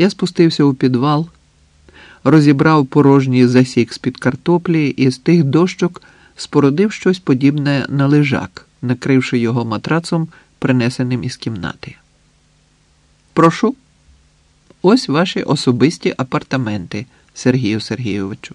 Я спустився у підвал, розібрав порожній засік з-під картоплі і з тих дощок спорудив щось подібне на лежак, накривши його матрацом, принесеним із кімнати. Прошу, ось ваші особисті апартаменти, Сергію Сергійовичу.